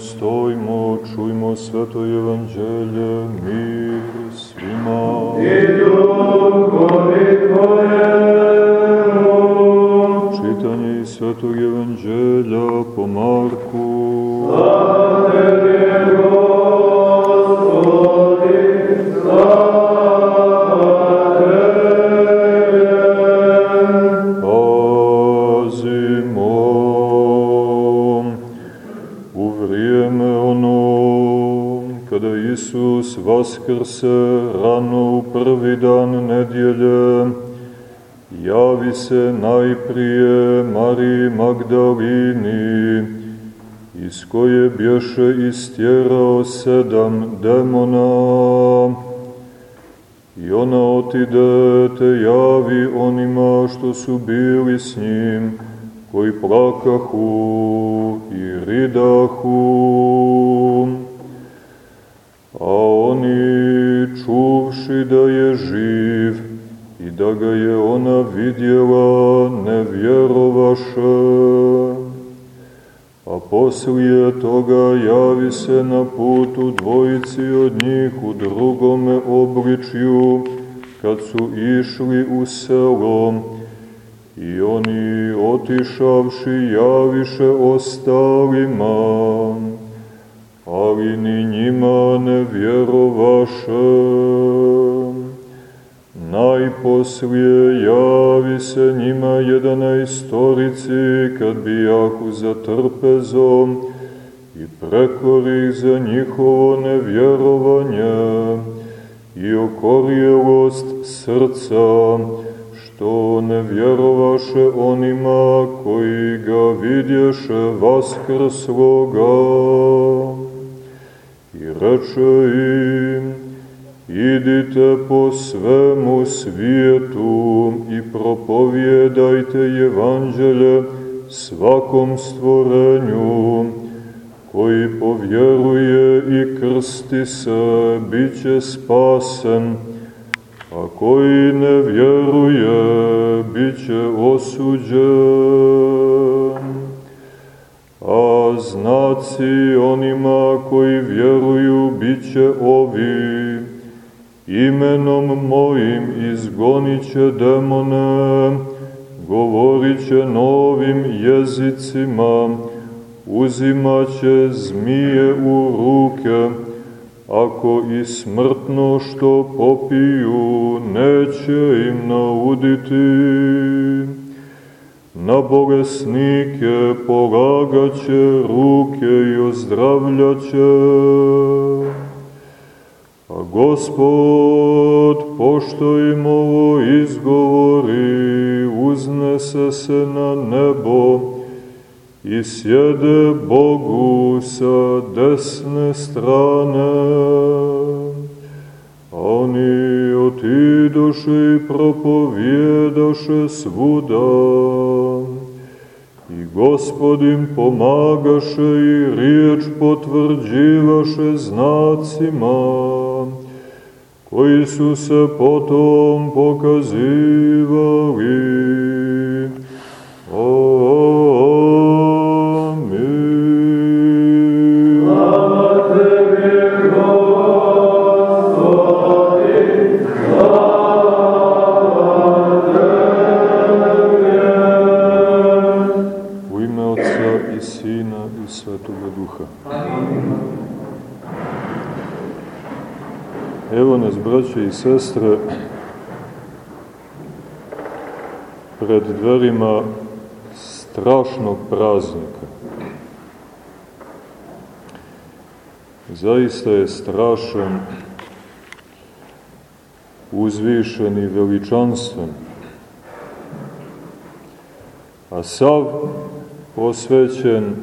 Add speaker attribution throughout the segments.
Speaker 1: Stojmo, čujmo sveto evanđelje, mir svima.
Speaker 2: I duhovi tvojemu.
Speaker 1: Čitanje iz svetog evanđelja po Marku.
Speaker 2: Slava tebi,
Speaker 1: vaskrse rano u prvi dan nedjelje, javi se najprije Mariji Magdalini, iz koje bješe istjerao sedam demona, I ona otide te javi onima što su bili s njim, koji plakahu i ridahu. A oni čuvši da je živ i da ga je ona vidjela, ne vjerovaše. A poslije toga javi se na putu dvojici od njih u drugome obličju, kad su išli u selo, i oni otišavši javiše ostalima, ali ni njima ne vjerovaše. Najposlije javi se njima jedana istorici kad bijahu za trpezom i prekori za njihovo nevjerovanje i okorjelost srca, što ne vjerovaše onima koji ga vidješe vaskrsloga. Reče im, idite po svemu svijetu i propovjedajte evanđelje svakom stvorenju, koji povjeruje i krsti se, bit će spasen, a koji ne vjeruje, bit će osuđen. A znaci onima koji vjeruju bit će ovi, imenom mojim izgonit će demone, govorit će novim jezicima, uzimat će zmije u ruke, ako i smrtno što popiju, neće im nauditi. Na bolesnike polagaće ruke i ozdravljaće. A gospod, pošto im ovo izgovori, uznese se na nebo i sjede Bogu sa desne strane. A oni otidoše i propovjedaše svuda. I gospod im pomagaše i riječ potvrđivaše znacima, koji su se potom pokazivali. Sestre, pred dverima strašnog praznika. Zaista je strašan, uzvišen i veličanstven, a sav posvećen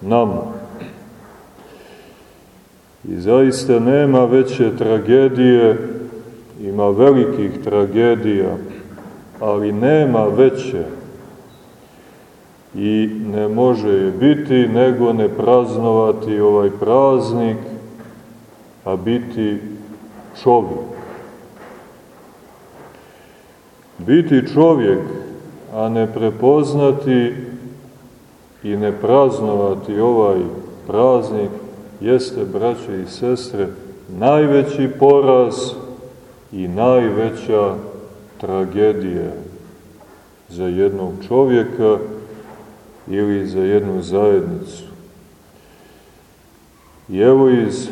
Speaker 1: nama. I zaista nema veće tragedije, ima velikih tragedija, ali nema veće i ne može je biti nego ne praznovati ovaj praznik, a biti čovjek. Biti čovjek, a ne prepoznati i ne praznovati ovaj praznik jeste, braće i sestre, najveći poraz i najveća tragedija za jednog čovjeka ili za jednu zajednicu. I evo iz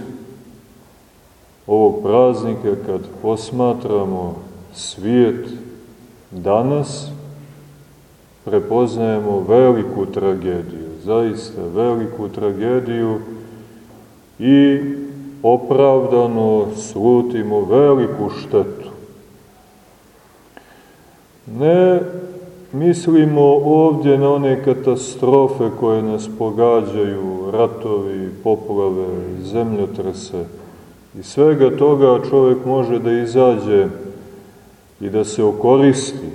Speaker 1: ovog praznika kad posmatramo svijet danas, prepoznajemo veliku tragediju, zaista veliku tragediju i opravdano slutimo veliku štetu. Ne mislimo ovdje na one katastrofe koje nas pogađaju, ratovi, poplave, zemljotrese. I svega toga čovjek može da izađe i da se okoristi.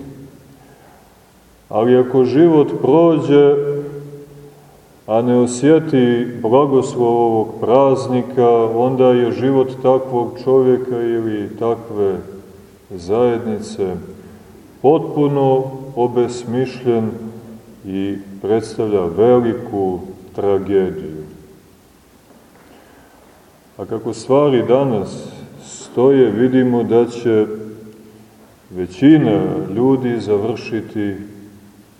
Speaker 1: Ali ako život prođe, a ne osjeti blagoslov ovog praznika, onda je život takvog čovjeka ili takve zajednice potpuno obesmišljen i predstavlja veliku tragediju. A kako stvari danas stoje, vidimo da će većina ljudi završiti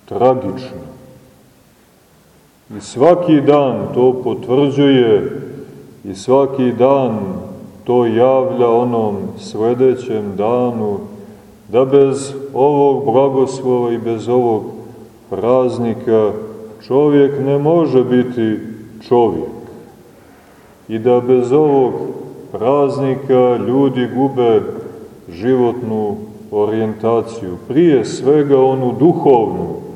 Speaker 1: tragično. I svaki dan to potvrđuje i svaki dan to javlja onom sledećem danu da bez ovog blagoslova i bez ovog praznika čovjek ne može biti čovjek. I da bez ovog praznika ljudi gube životnu orijentaciju, prije svega onu duhovnu.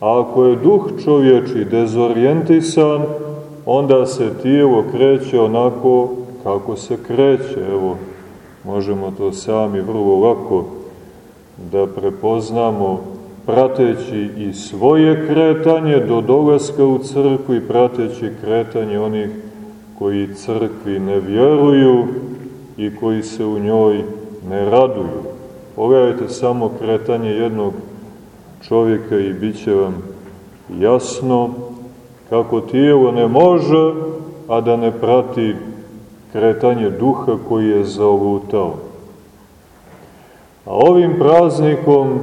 Speaker 1: A ako je duh čovječi dezorijentisan, onda se tijelo kreće onako kako se kreće. Evo, možemo to sami vrlo lako da prepoznamo prateći i svoje kretanje do dolaska u crkvu i prateći kretanje onih koji crkvi ne vjeruju i koji se u njoj ne raduju. Pogledajte samo kretanje jednog čovjeka i bit će vam jasno kako tijelo ne može, a da ne prati kretanje duha koji je zaolutao. A ovim praznikom,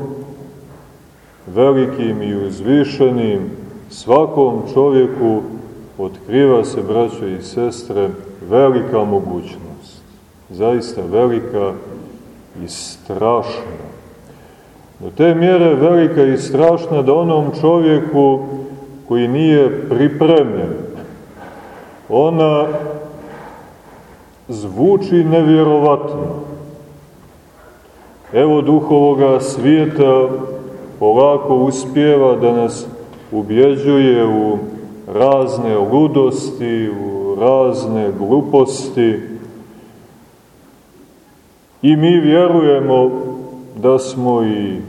Speaker 1: velikim i uzvišenim, svakom čovjeku otkriva se, braćo i sestre, velika mogućnost. Zaista velika i strašna. Do te mjere velika i strašna da onom čovjeku koji nije pripremljen, ona zvuči nevjerovatno. Evo duh ovoga svijeta polako uspjeva da nas ubjeđuje u razne ludosti, u razne gluposti. I mi vjerujemo da smo i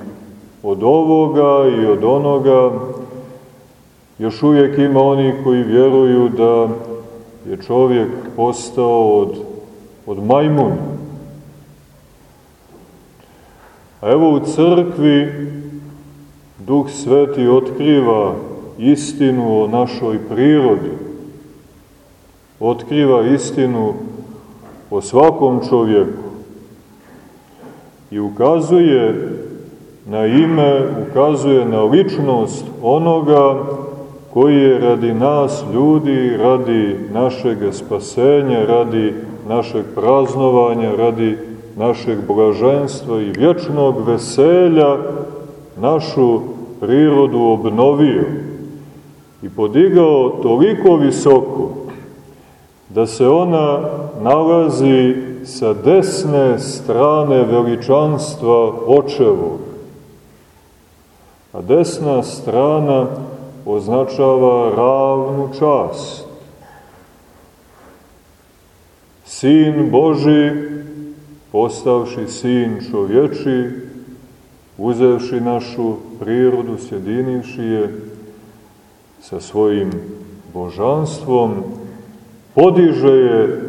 Speaker 1: od ovoga i od onoga, još uvijek ima oni koji vjeruju da je čovjek postao od, od majmuna, A evo u crkvi Duh Sveti otkriva istinu o našoj prirodi, otkriva istinu o svakom čovjeku i ukazuje na ime, ukazuje na ličnost onoga koji je radi nas ljudi, radi našeg spasenja, radi našeg praznovanja, radi našeg blaženstva i vječnog veselja našu prirodu obnovio i podigao toliko visoko da se ona nalazi sa desne strane veličanstva očevog. A desna strana označava ravnu čast. Sin Boži postavši sin čovječi, uzevši našu prirodu, sjedinivši je sa svojim božanstvom, podiže je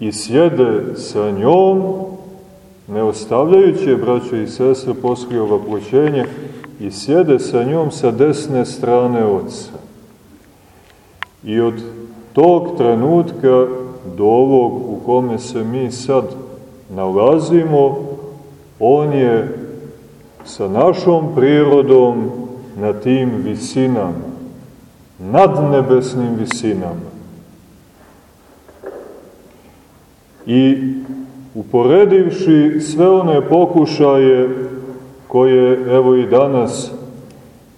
Speaker 1: i sjede sa njom, ne ostavljajući je, braćo i sestre, poslije ovaploćenje, i sjede sa njom sa desne strane Otca. I od tog trenutka do ovog u kome se mi sad nalazimo, on je sa našom prirodom na tim visinama, nadnebesnim visinama. I uporedivši sve one pokušaje koje evo i danas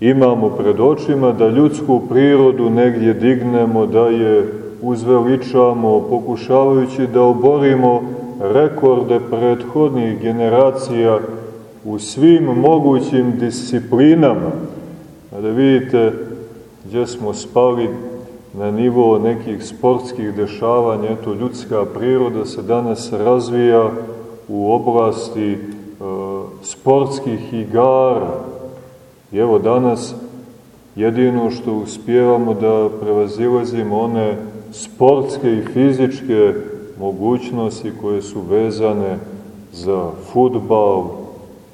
Speaker 1: imamo pred očima, da ljudsku prirodu negdje dignemo, da je uzveličamo, pokušavajući da oborimo rekorde prethodnih generacija u svim mogućim disciplinama. Da vidite gdje smo spali na nivo nekih sportskih dešavanja, eto ljudska priroda se danas razvija u oblasti e, sportskih igara. I evo danas jedino što uspijevamo da prevazilazimo one sportske i fizičke mogućnosti koje su vezane za futbal,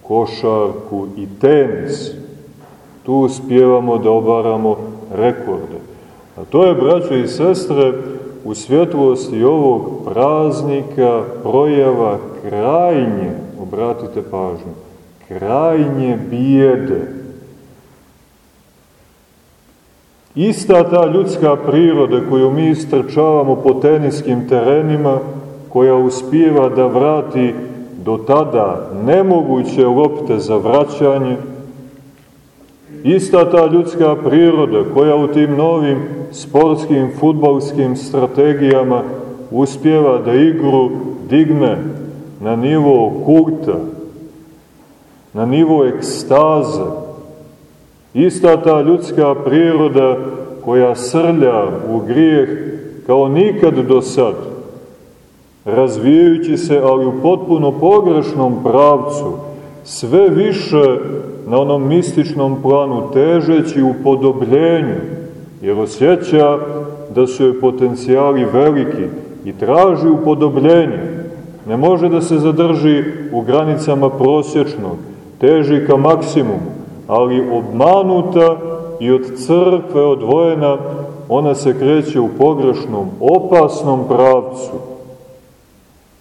Speaker 1: košarku i tenis. Tu uspijevamo da obaramo rekorde. A to je, braćo i sestre, u svjetlosti ovog praznika projava krajnje, obratite pažnju, krajnje bijede. Ista ta ljudska priroda koju mi istrčavamo po teniskim terenima, koja uspijeva da vrati do tada nemoguće lopte za vraćanje, ista ta ljudska priroda koja u tim novim sportskim, futbalskim strategijama uspjeva da igru digne na nivo kulta, na nivo ekstaze. Ista ta ljudska priroda koja srlja u grijeh kao nikad do sad, razvijajući se, ali u potpuno pogrešnom pravcu, sve više na onom mističnom planu, težeći u podobljenju, jer osjeća da su joj potencijali veliki i traži upodobljenje. Ne može da se zadrži u granicama prosječnog, teži ka maksimumu, ali obmanuta i od crkve odvojena, ona se kreće u pogrešnom, opasnom pravcu.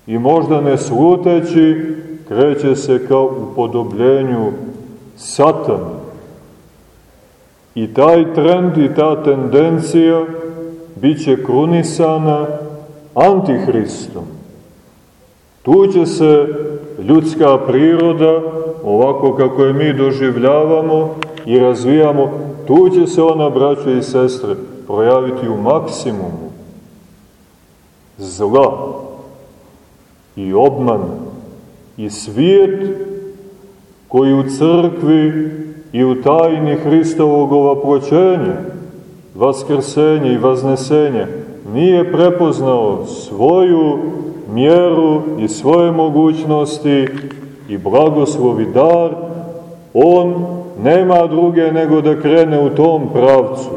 Speaker 1: I možda ne sluteći, kreće se kao upodobljenju satana. I taj trend i ta tendencija bit će krunisana antihristom. Tu će se ljudska priroda, ovako kako je mi doživljavamo i razvijamo, tu će se ona, braće i sestre, projaviti u maksimumu zla i obmana i svijet koji u crkvi i u tajni Hristovog ovaproćenja, vaskrsenja i vaznesenja, nije prepoznao svoju mjeru i svoje mogućnosti i blagoslovi dar, on nema druge nego da krene u tom pravcu.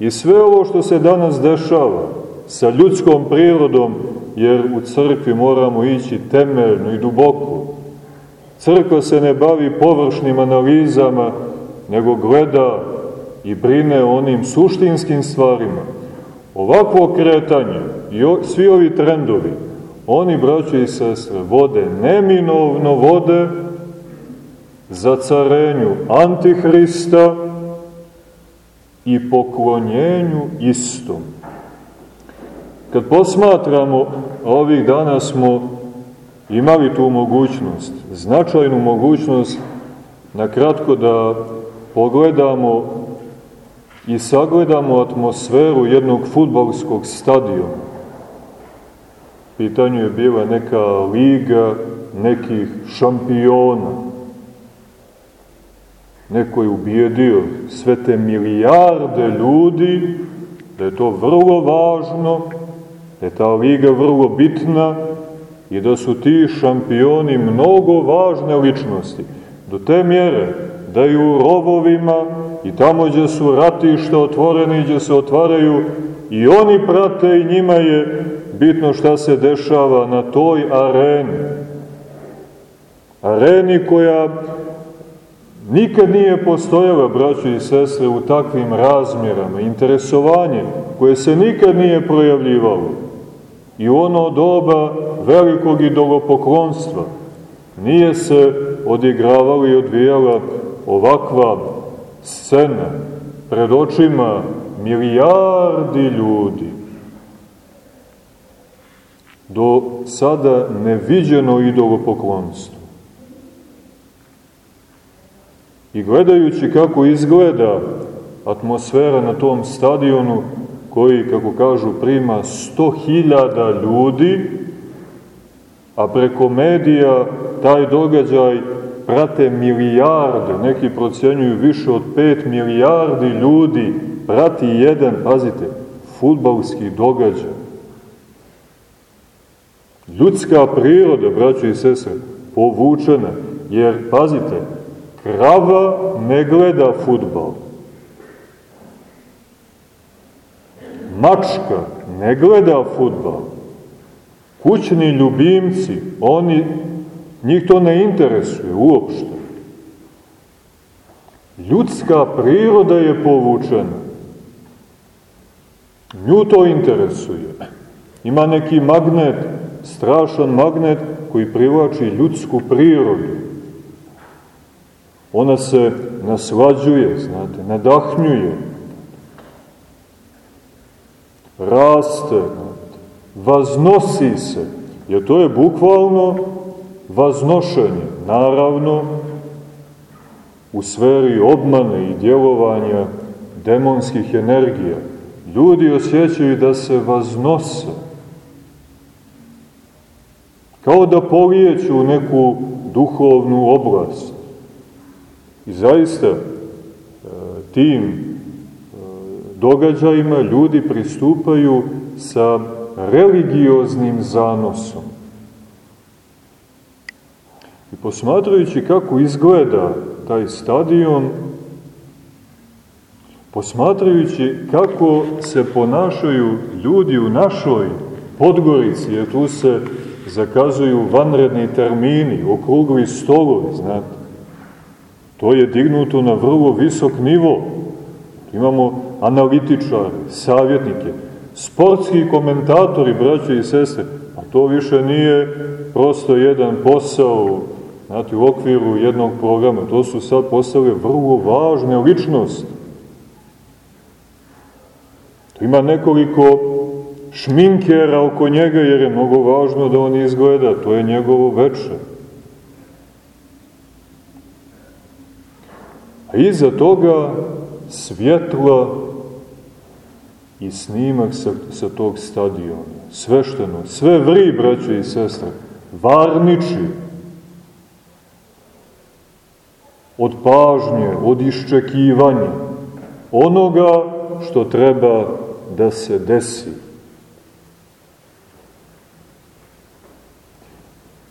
Speaker 1: I sve ovo što se danas dešava sa ljudskom prirodom, jer u crkvi moramo ići temeljno i duboko, Crkva se ne bavi površnim analizama, nego gleda i brine o onim suštinskim stvarima. Ovakvo kretanje i svi ovi trendovi, oni, braće i sestre, vode, neminovno vode za carenju Antihrista i poklonjenju istom. Kad posmatramo, ovih dana smo imali tu mogućnost, značajnu mogućnost, na kratko da pogledamo i sagledamo atmosferu jednog futbalskog stadiona. Pitanju je bila neka liga nekih šampiona. Neko je ubijedio sve te milijarde ljudi, da je to vrlo važno, da je ta liga vrlo bitna, i da su ti šampioni mnogo važne ličnosti, do te mjere da i u rovovima i tamo gdje su ratišta otvoreni, gdje se otvaraju i oni prate i njima je bitno šta se dešava na toj areni. Areni koja nikad nije postojala, braćo i sestre, u takvim razmjerama, interesovanje koje se nikad nije projavljivalo. I ono doba velikog idolopoklonstva nije se odigravala i odvijala ovakva scena pred očima milijardi ljudi. Do sada neviđeno idolopoklonstvo. I gledajući kako izgleda atmosfera na tom stadionu, koji, kako kažu, prima sto hiljada ljudi, a preko medija taj događaj prate milijarde, neki procenjuju više od 5 milijardi ljudi, prati jedan, pazite, futbalski događaj. Ljudska priroda, braćo i sestre, povučena, jer, pazite, krava ne gleda futbal. Mačka ne gleda futbal. Kućni ljubimci, oni Njih to ne interesuje uopšte. Ljudska priroda je povučena. Nju to interesuje. Ima neki magnet, strašan magnet koji privlači ljudsku prirodu. Ona se naslađuje, znate, nadahnjuje, raste, vaznosi se, jer to je bukvalno vaznošenje, naravno, u sferi obmane i djelovanja demonskih energija. Ljudi osjećaju da se vaznose, kao da polijeću u neku duhovnu oblast. I zaista e, tim događajima ljudi pristupaju sa religioznim zanosom. I posmatrajući kako izgleda taj stadion, posmatrajući kako se ponašaju ljudi u našoj Podgorici, jer tu se zakazuju vanredni termini, okrugli stolovi, znate. To je dignuto na vrlo visok nivo. Imamo analitičare, savjetnike, sportski komentatori, braće i sestre, a to više nije prosto jedan posao znate, u okviru jednog programa. To su sad postale vrlo važne ličnosti. To ima nekoliko šminkera oko njega, jer je mnogo važno da on izgleda. To je njegovo veče. A iza toga svjetla i snimak sa, sa tog stadiona. Svešteno, sve vri, braće i sestre, varniči, od pažnje, od iščekivanja, onoga što treba da se desi.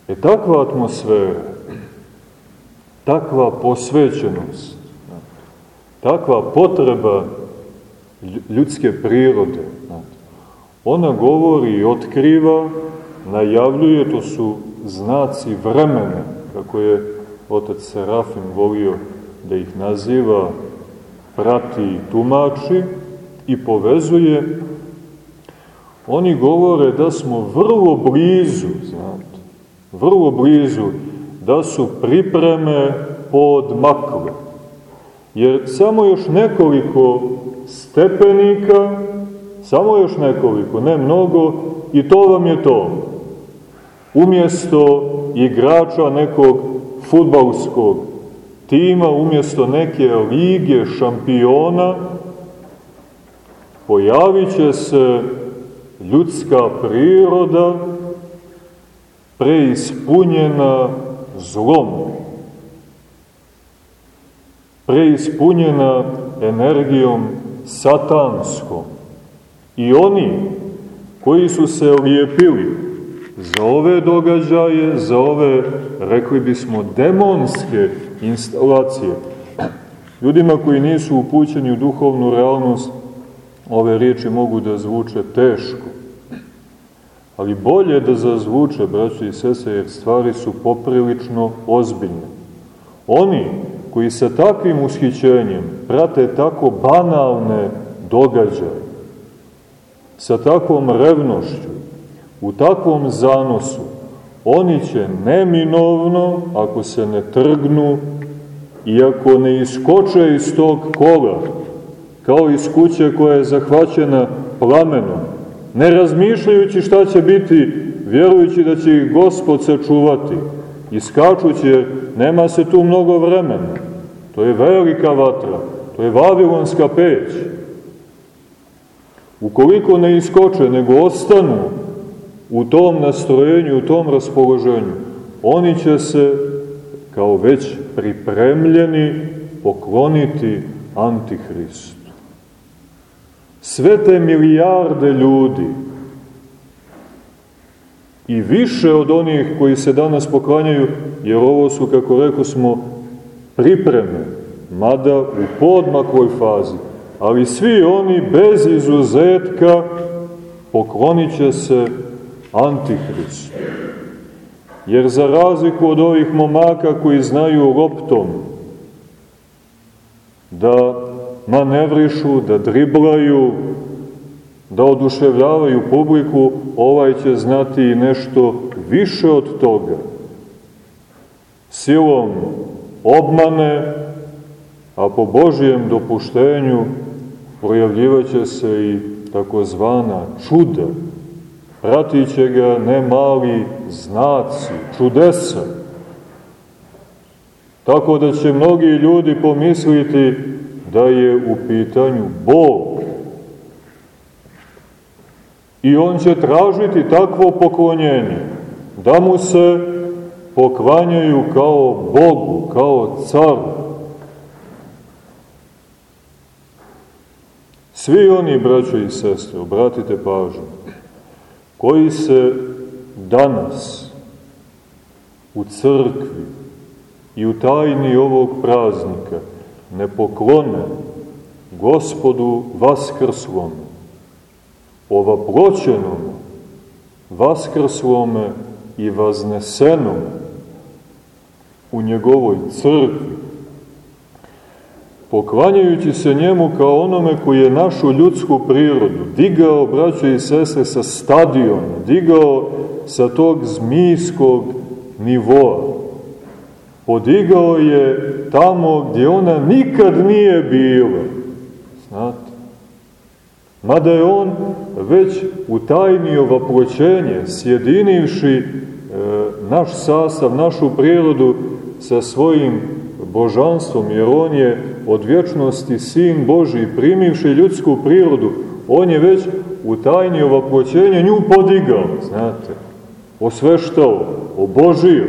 Speaker 1: E takva atmosfera, takva posvećenost, takva potreba ljudske prirode, ona govori i otkriva, najavljuje, to su znaci vremena, kako je otac Serafim volio da ih naziva, prati i tumači i povezuje, oni govore da smo vrlo blizu, znate, vrlo blizu, da su pripreme podmakle. Jer samo još nekoliko stepenika, samo još nekoliko, ne mnogo, i to vam je to. Umjesto igrača nekog futbalskog tima umjesto neke lige šampiona pojavit će se ljudska priroda preispunjena zlom, preispunjena energijom satanskom. I oni koji su se lijepili za ove događaje, za ove, rekli bismo, demonske instalacije. Ljudima koji nisu upućeni u duhovnu realnost, ove riječi mogu da zvuče teško. Ali bolje da zazvuče, braći i sese, jer stvari su poprilično ozbiljne. Oni koji sa takvim ushićenjem prate tako banalne događaje, sa takvom revnošću, u takvom zanosu, oni će neminovno, ako se ne trgnu i ako ne iskoče iz tog kola, kao iz kuće koja je zahvaćena plamenom, ne razmišljajući šta će biti, vjerujući da će ih Gospod sačuvati, iskačući jer nema se tu mnogo vremena. To je velika vatra, to je Vavilonska peć. Ukoliko ne iskoče, nego ostanu u tom nastrojenju, u tom raspoloženju, oni će se, kao već pripremljeni, pokloniti Antihristu. Sve te milijarde ljudi i više od onih koji se danas poklanjaju, jer ovo su, kako rekao smo, pripreme, mada u podmakoj fazi, ali svi oni bez izuzetka poklonit će se Antihristu. Jer za razliku od ovih momaka koji znaju loptom da manevrišu, da driblaju, da oduševljavaju publiku, ovaj će znati nešto više od toga. Silom obmane, a po Božijem dopuštenju projavljivaće se i takozvana čuda. Pratit će ga ne mali znaci, čudesa. Tako da će mnogi ljudi pomisliti da je u pitanju Bog. I on će tražiti takvo poklonjenje, da mu se poklanjaju kao Bogu, kao caru. Svi oni, braćo i sestre, obratite pažnju, koji se danas u crkvi i u tajni ovog praznika ne poklone gospodu vaskrslome, ovaploćenome, vaskrslome i vaznesenome u njegovoj crkvi, poklanjajući se njemu kao onome koji je našu ljudsku prirodu digao, braćo i sestre, sa stadiona, digao sa tog zmijskog nivoa, podigao je tamo gdje ona nikad nije bila. Znate? Mada je on već u tajni ovaploćenje, sjedinivši e, naš sastav, našu prirodu sa svojim božanstvom, jer on je od vječnosti Sin Boži, primivši ljudsku prirodu, on je već u tajni ovaploćenja nju podigao, znate, osveštao, obožio.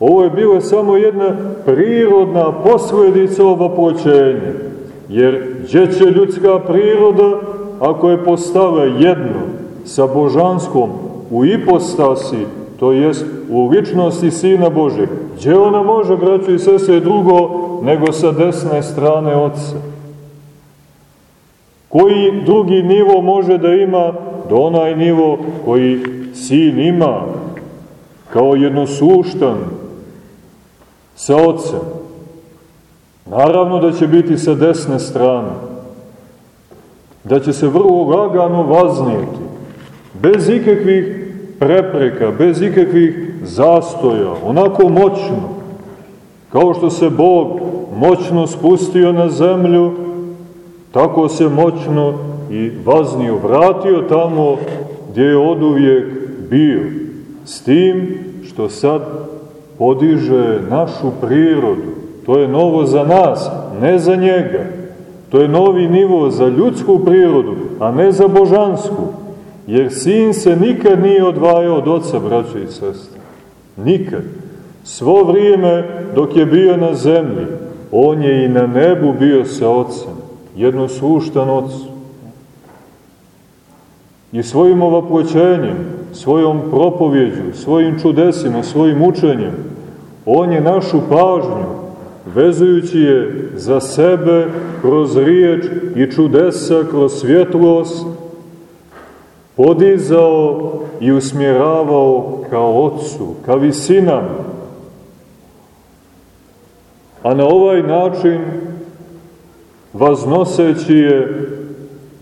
Speaker 1: Ovo je bila samo jedna prirodna posledica ovaploćenja, jer gdje će ljudska priroda, ako je postala jedno sa božanskom u ipostasi, to jest u ličnosti Sina Božeg, gdje ona može, braćo i sese, drugo nego sa desne strane Otca? Koji drugi nivo može da ima do onaj nivo koji Sin ima kao jednosluštan sa Otcem? Naravno da će biti sa desne strane, da će se vrlo lagano vaznijeti, bez ikakvih prepreka, bez ikakvih zastoja, onako moćno, kao što se Bog moćno spustio na zemlju, tako se moćno i vaznio, vratio tamo gdje je oduvijek bio, s tim što sad podiže našu prirodu. To je novo za nas, ne za njega. To je novi nivo za ljudsku prirodu, a ne za božansku. Jer sin se nikad nije odvajao od oca, braće i sestre. Nikad. Svo vrijeme dok je bio na zemlji, on je i na nebu bio sa ocem. Jedno suštan ocu. I svojim ovaploćenjem, svojom propovjeđu, svojim čudesima, svojim učenjem, on je našu pažnju, vezujući je za sebe kroz riječ i čudesa, kroz svjetlost, podizao i usmjeravao ka Otcu, ka visinama. A na ovaj način, vaznoseći je,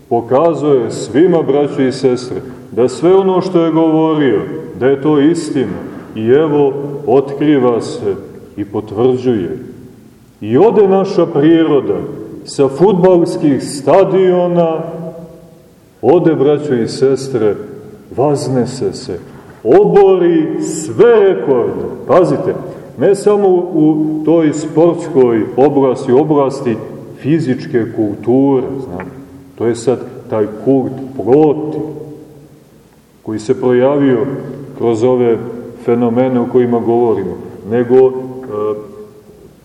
Speaker 1: pokazuje svima, braći i sestre, da sve ono što je govorio, da je to istina. I evo, otkriva se i potvrđuje. I ode naša priroda sa futbalskih stadiona, ode, braćo i sestre, vaznese se, obori sve rekorde. Pazite, ne samo u toj sportskoj oblasti, oblasti fizičke kulture, znam, to je sad taj kult proti, koji se projavio kroz ove fenomene o kojima govorimo, nego e,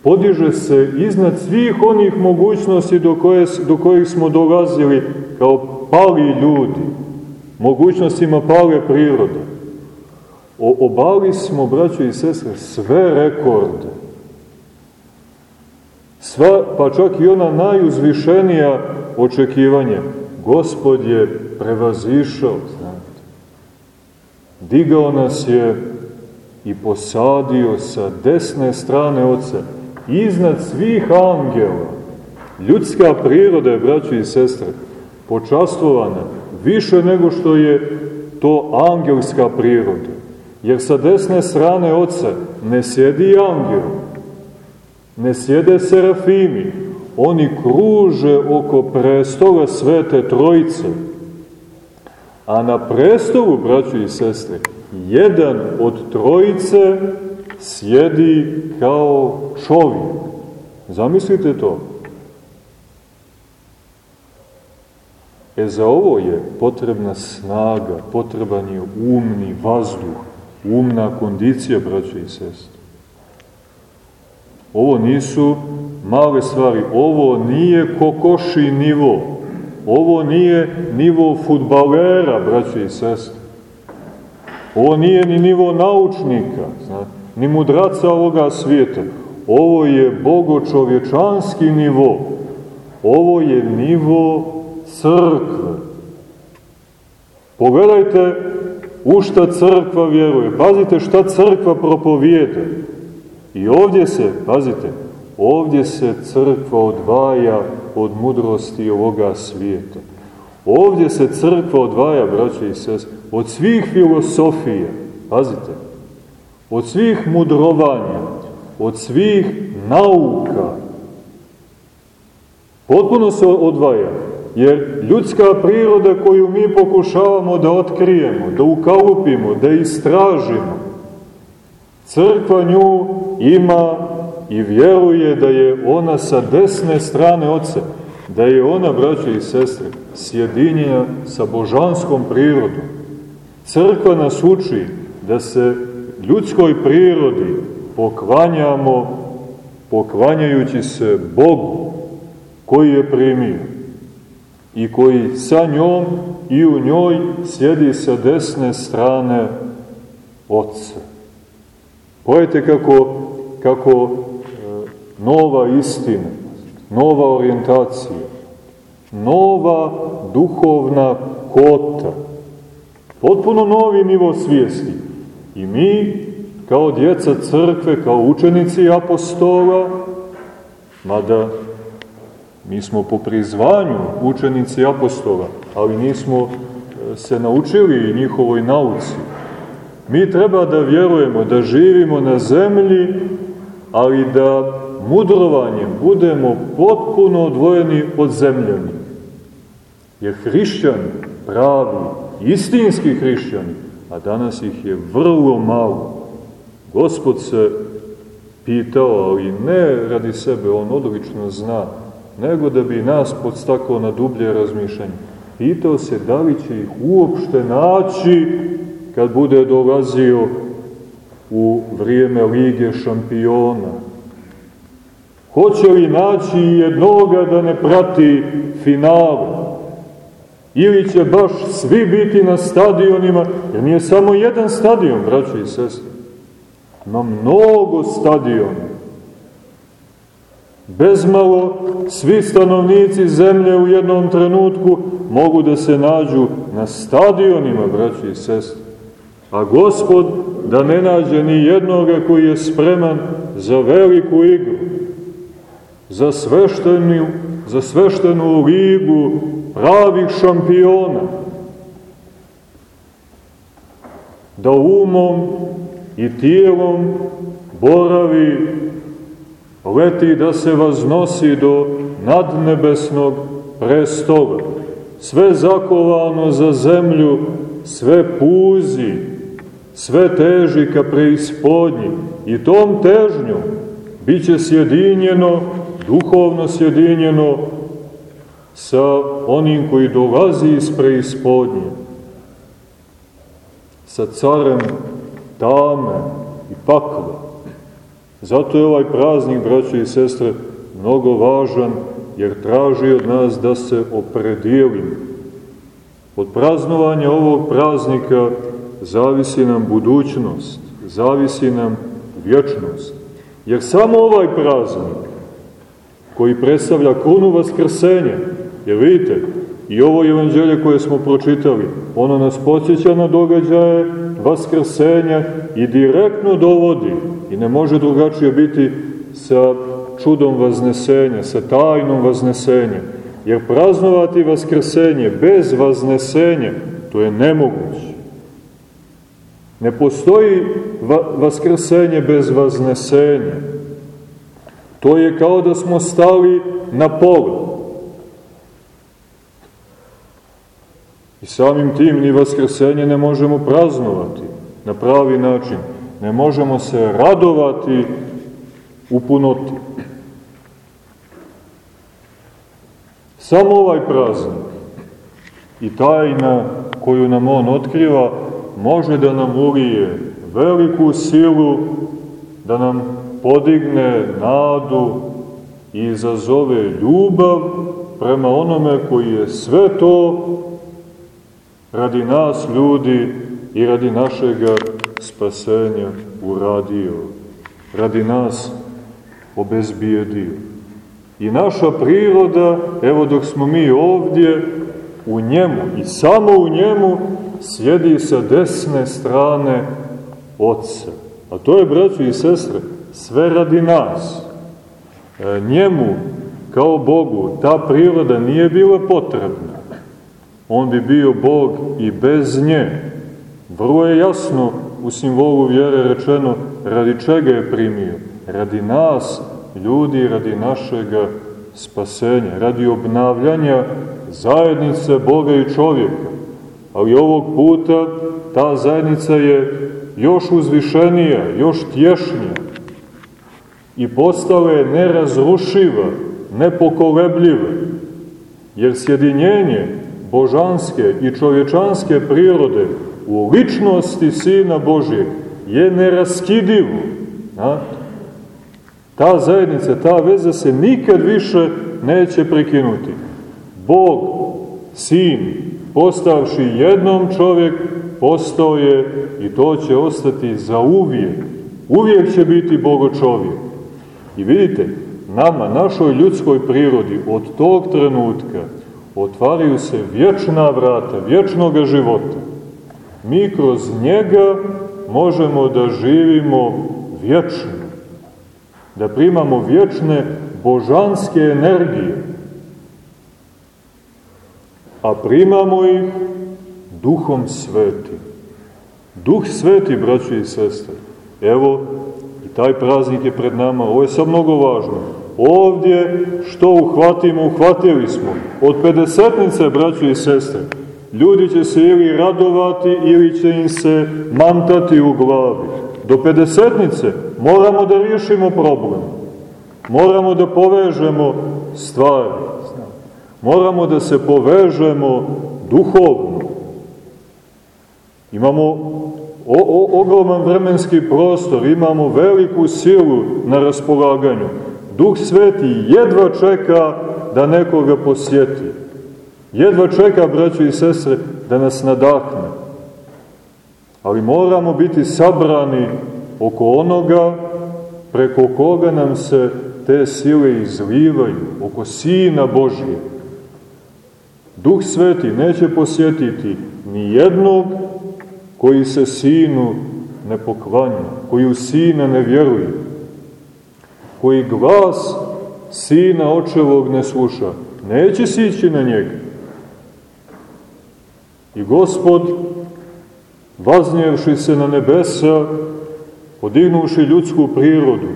Speaker 1: podiže se iznad svih onih mogućnosti do, koje, do kojih smo dolazili kao pali ljudi, mogućnostima pale prirode. O, obali smo, braćo i sestre, sve rekorde. Sva, pa čak i ona najuzvišenija očekivanja. Gospod je prevazišao, znate. Digao nas je i posadio sa desne strane Oca, iznad svih angela. Ljudska priroda je, braći i sestre, počastvovana više nego što je to angelska priroda. Jer sa desne strane Oca ne sjedi angel, ne sjede serafimi, oni kruže oko prestola Svete Trojice, a na prestolu, braću i sestre, jedan od trojice sjedi kao čovjek. Zamislite to. E za ovo je potrebna snaga, potreban je umni vazduh, umna kondicija, braćo i sestre. Ovo nisu male stvari, ovo nije kokoši nivo, ovo nije nivo futbalera, braćo i sestre. Ovo nije ni nivo naučnika, znate, ni mudraca ovoga svijeta. Ovo je bogočovječanski nivo. Ovo je nivo crkve. Pogledajte u šta crkva vjeruje. Pazite šta crkva propovijede. I ovdje se, pazite, ovdje se crkva odvaja od mudrosti ovoga svijeta. Ovdje se crkva odvaja, braće i sest, od svih filosofija, pazite, od svih mudrovanja, od svih nauka. Potpuno se odvaja, jer ljudska priroda koju mi pokušavamo da otkrijemo, da ukalupimo, da istražimo, crkva nju ima i vjeruje da je ona sa desne strane Otca, da je ona, braćo i sestre, sjedinjena sa božanskom prirodom. Crkva nas uči da se ljudskoj prirodi poklanjamo, poklanjajući se Bogu koji je primio i koji sa njom i u njoj sjedi sa desne strane Otca. Pojete kako, kako e, nova istina, nova orijentacija, nova duhovna kota, potpuno novi nivo svijesti. I mi, kao djeca crkve, kao učenici apostola, mada mi smo po prizvanju učenici apostola, ali nismo e, se naučili njihovoj nauci. Mi treba da vjerujemo, da živimo na zemlji, ali da mudrovanjem budemo potpuno odvojeni od zemljani. Jer hrišćani, pravi, istinski hrišćani, a danas ih je vrlo malo. Gospod se pitao, ali ne radi sebe, on odlično zna, nego da bi nas podstakao na dublje razmišljanje. Pitao se da li će ih uopšte naći kad bude dolazio u vrijeme Lige šampiona, Hoće li naći jednoga da ne prati finale? Ili će baš svi biti na stadionima, jer nije samo jedan stadion, braćo i sestre. Ima mnogo stadiona. Bezmalo svi stanovnici zemlje u jednom trenutku mogu da se nađu na stadionima, braći i sestre. A gospod da ne nađe ni jednoga koji je spreman za veliku igru za sveštenu, za sveštenu ligu pravih šampiona. Da umom i tijelom boravi, leti da se vaznosi do nadnebesnog prestola. Sve zakovano za zemlju, sve puzi, sve teži ka preispodnji i tom težnjom biće sjedinjeno, duhovno sjedinjeno sa onim koji dolazi iz preispodnje, sa carem tame i pakla. Zato je ovaj praznik, braćo i sestre, mnogo važan, jer traži od nas da se opredijelimo. Od praznovanja ovog praznika zavisi nam budućnost, zavisi nam vječnost. Jer samo ovaj praznik, koji predstavlja krunu vaskrsenja, jer vidite, i ovo evanđelje koje smo pročitali, ono nas podsjeća na događaje vaskrsenja i direktno dovodi, i ne može drugačije biti sa čudom vaznesenja, sa tajnom vaznesenja, jer praznovati vaskrsenje bez vaznesenja, to je nemoguće. Ne postoji va vaskrsenje bez vaznesenja. To je kao da smo stali na pogled. I samim tim ni vaskrsenje ne možemo praznovati na pravi način. Ne možemo se radovati u punoti. Samo ovaj praznik i tajna koju nam on otkriva može da nam ulije veliku silu, da nam podigne nadu i izazove ljubav prema onome koji je sve to radi nas ljudi i radi našega spasenja uradio, radi nas obezbijedio. I naša priroda, evo dok smo mi ovdje, u njemu i samo u njemu sjedi sa desne strane Otca. A to je, braći i sestre, sve radi nas. E, njemu, kao Bogu, ta priroda nije bila potrebna. On bi bio Bog i bez nje. Vrlo je jasno u simbolu vjere rečeno radi čega je primio. Radi nas, ljudi, radi našega spasenja, radi obnavljanja zajednice Boga i čovjeka. Ali ovog puta ta zajednica je još uzvišenija, još tješnija i postale nerazrušiva, nepokolebljiva, jer sjedinjenje božanske i čovječanske prirode u ličnosti Sina Božijeg je neraskidivo. Znate? Ta zajednica, ta veza se nikad više neće prekinuti. Bog, Sin, postavši jednom čovjek, postao je i to će ostati za uvijek. Uvijek će biti Bogo čovjek. I vidite, nama, našoj ljudskoj prirodi, od tog trenutka otvaraju se vječna vrata, vječnog života. Mi kroz njega možemo da živimo vječno, da primamo vječne božanske energije, a primamo ih duhom svetim. Duh sveti, braći i sestre, evo, i taj praznik je pred nama, ovo je sad mnogo važno. Ovdje što uhvatimo, uhvatili smo. Od pedesetnice, braći i sestre, ljudi će se ili radovati ili će im se mantati u glavi. Do pedesetnice moramo da riješimo problem. Moramo da povežemo stvari. Moramo da se povežemo duhovno. Imamo o, o, ogroman vremenski prostor, imamo veliku silu na raspolaganju. Duh Sveti jedva čeka da nekoga posjeti. Jedva čeka, braćo i sestre, da nas nadahne. Ali moramo biti sabrani oko onoga preko koga nam se te sile izlivaju, oko Sina Božije. Duh Sveti neće posjetiti ni jednog koji se Sinu ne poklanja, koji u Sina ne vjeruje, koji glas sina očevog ne sluša, neće sići na njega. I gospod, vaznjevši se na nebesa, podignuši ljudsku prirodu,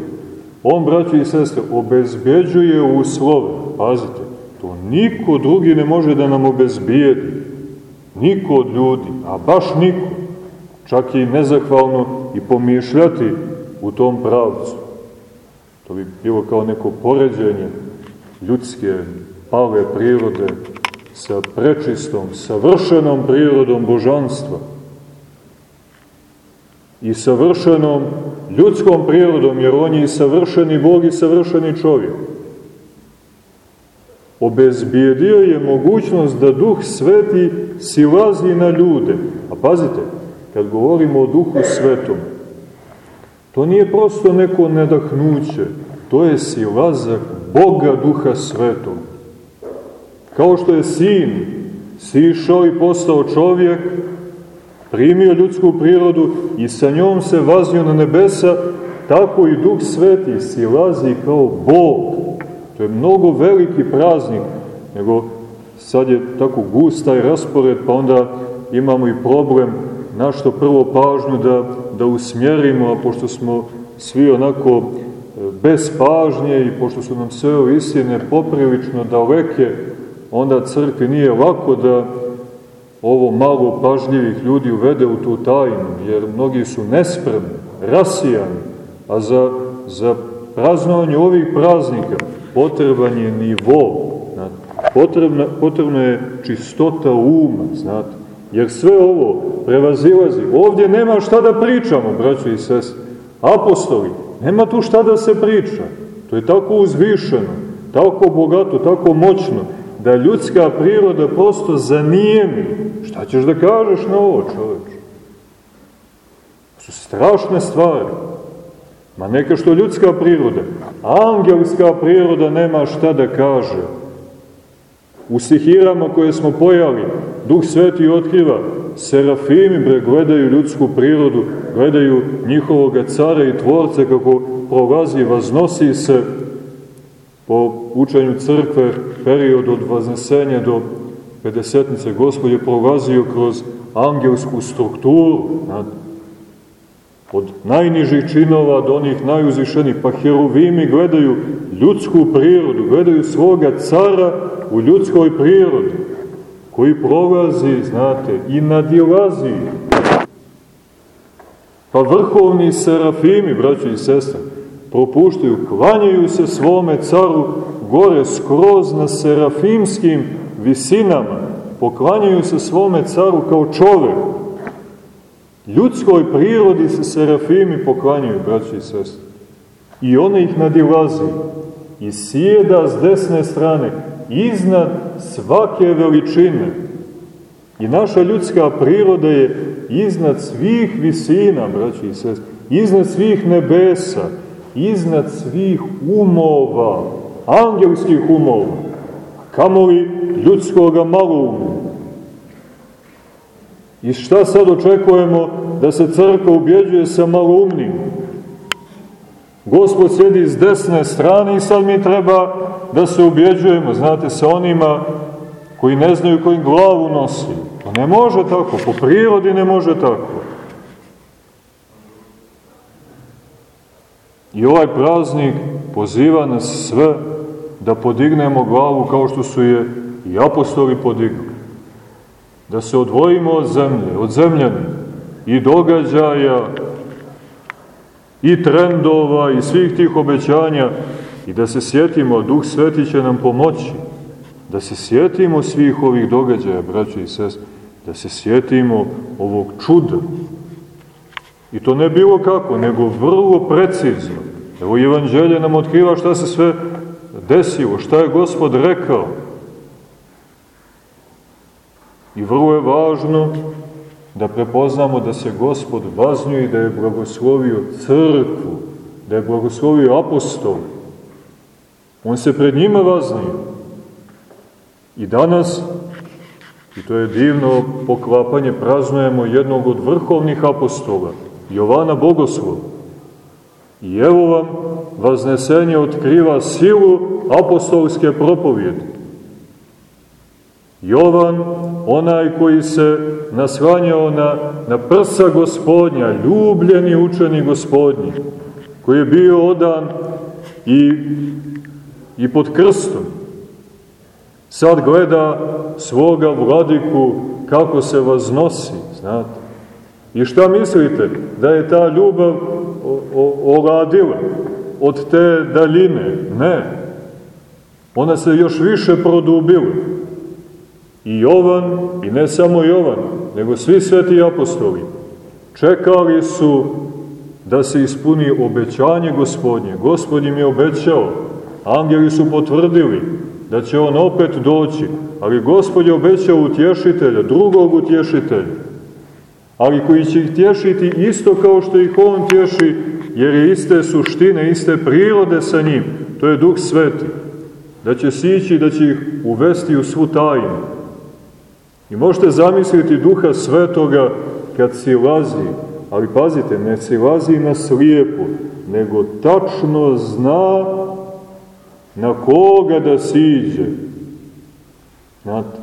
Speaker 1: on, braći i sestre, obezbeđuje uslove. Pazite, to niko drugi ne može da nam obezbijedi. Niko od ljudi, a baš niko. Čak i nezahvalno i pomišljati u tom pravcu. To bi bilo kao neko poređenje ljudske pale prirode sa prečistom, savršenom prirodom božanstva i savršenom ljudskom prirodom, jer on je i savršeni Bog i savršeni čovjek. Obezbijedio je mogućnost da Duh Sveti silazi na ljude. A pazite, kad govorimo o Duhu Svetom, to nije prosto neko nedahnuće, to je silazak Boga Duha Svetog. Kao što je sin sišao i postao čovjek, primio ljudsku prirodu i sa njom se vaznio na nebesa, tako i Duh Sveti silazi kao Bog. To je mnogo veliki praznik, nego sad je tako gustaj raspored, pa onda imamo i problem na što prvo pažnju da, da usmjerimo, a pošto smo svi onako e, bez pažnje i pošto su nam sve ove istine poprilično daleke, onda crkvi nije lako da ovo malo pažljivih ljudi uvede u tu tajnu, jer mnogi su nespremni, rasijani, a za, za praznovanje ovih praznika potreban je nivo, znate, potrebna, potrebna je čistota uma, znate, jer sve ovo prevazilazi. Ovdje nema šta da pričamo, braćo i sese. Apostoli, nema tu šta da se priča. To je tako uzvišeno, tako bogato, tako moćno, da ljudska priroda prosto zanijemi. Šta ćeš da kažeš na ovo, čoveč? Su strašne stvari. Ma neka što ljudska priroda, angelska priroda nema šta da kaže. U stihirama koje smo pojali, Duh Sveti otkriva, serafimi bre gledaju ljudsku prirodu, gledaju njihovoga cara i tvorca kako prolazi, vaznosi se. Po učenju crkve period od vaznesenja do pedesetnice Gospod je kroz angelsku strukturu, od najnižih činova do onih najuzvišenih, pa heruvimi gledaju ljudsku prirodu, gledaju svoga cara u ljudskoj prirodi, koji prolazi, znate, i nadilazi. Pa vrhovni serafimi, braći i sestre, propuštaju, klanjaju se svome caru gore skroz na serafimskim visinama, poklanjaju se svome caru kao čovek. Ljudskoj prirodi se serafimi poklanjaju, braći i sestre. I ona ih nadilazi i sjeda s desne strane iznad svake veličine. I naša ljudska priroda je iznad svih visina, braći i sestre, iznad svih nebesa, iznad svih umova, angelskih umova, kamoli ljudskoga maloumu. I šta sad očekujemo da se crkva ubjeđuje sa maloumnim? Gospod sjedi s desne strane i sad mi treba da se ubjeđujemo, znate, sa onima koji ne znaju kojim glavu nosi. To ne može tako, po prirodi ne može tako. I ovaj praznik poziva nas sve da podignemo glavu kao što su je i apostoli podigli. Da se odvojimo od zemlje, od zemljane i događaja i trendova i svih tih obećanja i da se sjetimo, Duh Sveti će nam pomoći, da se sjetimo svih ovih događaja, braći i sest, da se sjetimo ovog čuda. I to ne bilo kako, nego vrlo precizno. Evo Evanđelje nam otkriva šta se sve desilo, šta je Gospod rekao. I vrlo je važno da prepoznamo da se Gospod vaznio i da je blagoslovio crkvu, da je blagoslovio apostol. On se pred njima vaznio. I danas, i to je divno poklapanje, praznujemo jednog od vrhovnih apostola, Jovana Bogoslova. I evo vam, vaznesenje otkriva silu apostolske propovjede. Jovan, onaj koji se nasvanjao na, na prsa gospodnja, ljubljeni učeni gospodnji, koji je bio odan i, i pod krstom, sad gleda svoga vladiku kako se vaznosi, znate. I šta mislite? Da je ta ljubav oladila od te daljine? Ne. Ona se još više produbila. I Jovan, i ne samo Jovan, nego svi sveti apostoli, čekali su da se ispuni obećanje gospodnje. Gospod im je obećao, angeli su potvrdili da će on opet doći, ali gospod je obećao utješitelja, drugog utješitelja, ali koji će ih tješiti isto kao što ih on tješi, jer je iste suštine, iste prirode sa njim, to je Duh Sveti, da će sići, da će ih uvesti u svu tajnu. I možete zamisliti Duha Svetoga kad si lazi, ali pazite, ne si lazi na slijepo, nego tačno zna na koga da siđe. Znate,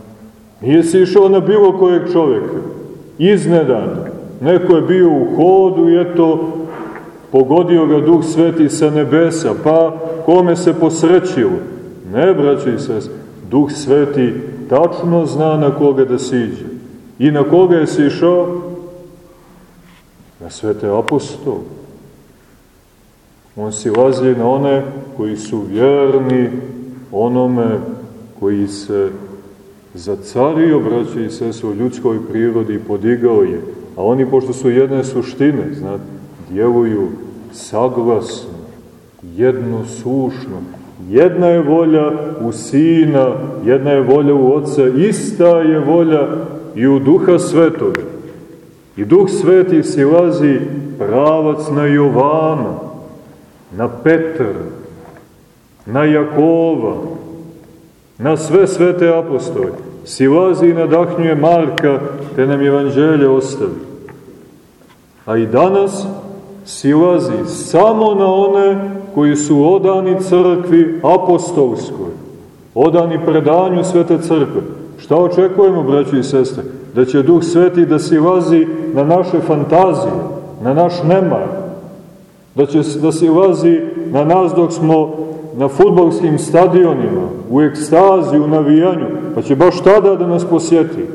Speaker 1: nije si išao na bilo kojeg čoveka, iznedan. Neko je bio u hodu i eto, pogodio ga Duh Sveti sa nebesa, pa kome se posrećilo? Ne, braći sest, Duh Sveti tačno zna na koga da siđe. I na koga je sišao? Na svete apostole. On si lazi na one koji su vjerni onome koji se zacario, braće i sese, u ljudskoj prirodi i podigao je. A oni, pošto su jedne suštine, znate, djeluju saglasno, jednosušno. Jedna je volja u Sina, jedna je volja u Otca, ista je volja i u Duha Svetoga. I Duh Sveti silazi pravac na Jovana, na Petra, na Jakova, na sve svete apostole. Silazi i nadahnjuje Marka, te nam evanđelje ostavi. A i danas silazi samo na one koji su odani crkvi apostolskoj, odani predanju svete crkve. Šta očekujemo, braći i sestre? Da će Duh Sveti da silazi na naše fantazije, na naš nemar, da će da silazi na nas dok smo na futbolskim stadionima, u ekstazi, u navijanju, pa će baš tada da nas posjeti.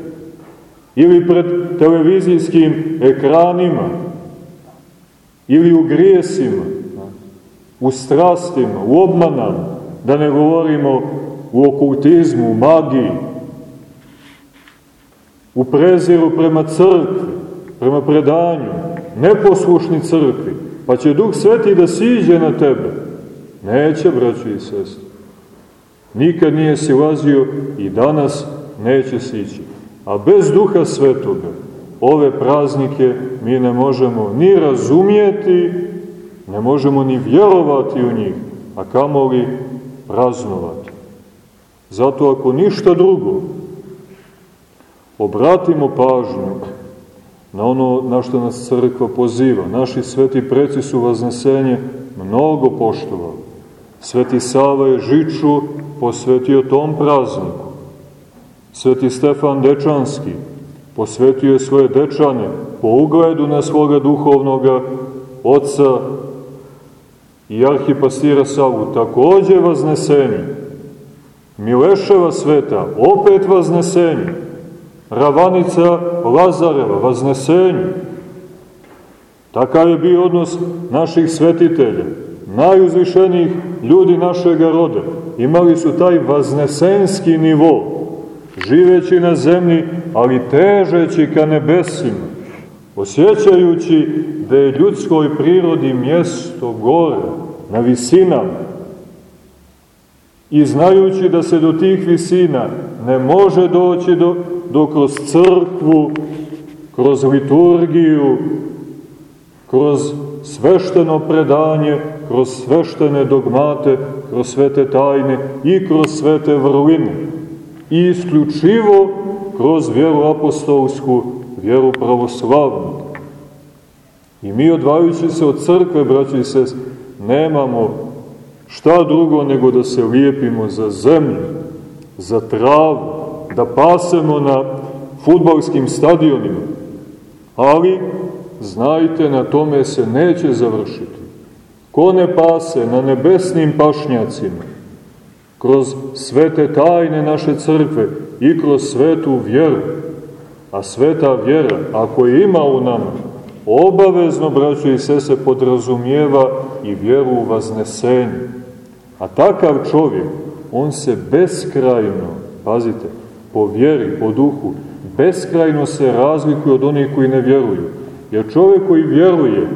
Speaker 1: Ili pred televizijskim ekranima, ili u grijesima, u strastima, u obmanama, da ne govorimo u okultizmu, u magiji, u preziru prema crkvi, prema predanju, neposlušni crkvi, pa će Duh Sveti da siđe na tebe. Neće, braći i sestri. Nikad nije silazio i danas neće sići. A bez Duha Svetoga ove praznike mi ne možemo ni razumijeti, ne možemo ni vjerovati u njih, a kamoli praznovati. Zato ako ništa drugo, obratimo pažnju na ono na što nas crkva poziva. Naši sveti preci su vaznesenje mnogo poštovali. Sveti Sava je Žiču posvetio tom prazniku. Sveti Stefan Dečanski posvetio je svoje dečane po ugledu na svoga duhovnoga oca i arhipastira Savu, takođe vaznesenje. Mileševa sveta, opet vaznesenje. Ravanica Lazareva, vaznesenje. Takav je bio odnos naših svetitelja, najuzvišenijih ljudi našeg roda. Imali su taj vaznesenski nivo, živeći na zemlji, ali težeći ka nebesima, osjećajući da je ljudskoj prirodi mjesto gore, na visinama, i znajući da se do tih visina ne može doći do, do kroz crkvu, kroz liturgiju, kroz svešteno predanje, kroz sveštene dogmate, kroz svete tajne i kroz svete vrline. I isključivo kroz vjeru apostolsku, vjeru pravoslavnu. I mi odvajući se od crkve, braći i sest, nemamo šta drugo nego da se lijepimo za zemlju, za travu, da pasemo na futbalskim stadionima. Ali, znajte, na tome se neće završiti. Ko ne pase na nebesnim pašnjacima, kroz svete tajne naše crkve i kroz svetu vjeru, a sveta vjera, ako je ima u nama, obavezno, braćo i se, se podrazumijeva i vjeru u vaznesenje. A takav čovjek, on se beskrajno, pazite, po vjeri, po duhu, beskrajno se razlikuje od onih koji ne vjeruju. Jer čovjek koji vjeruje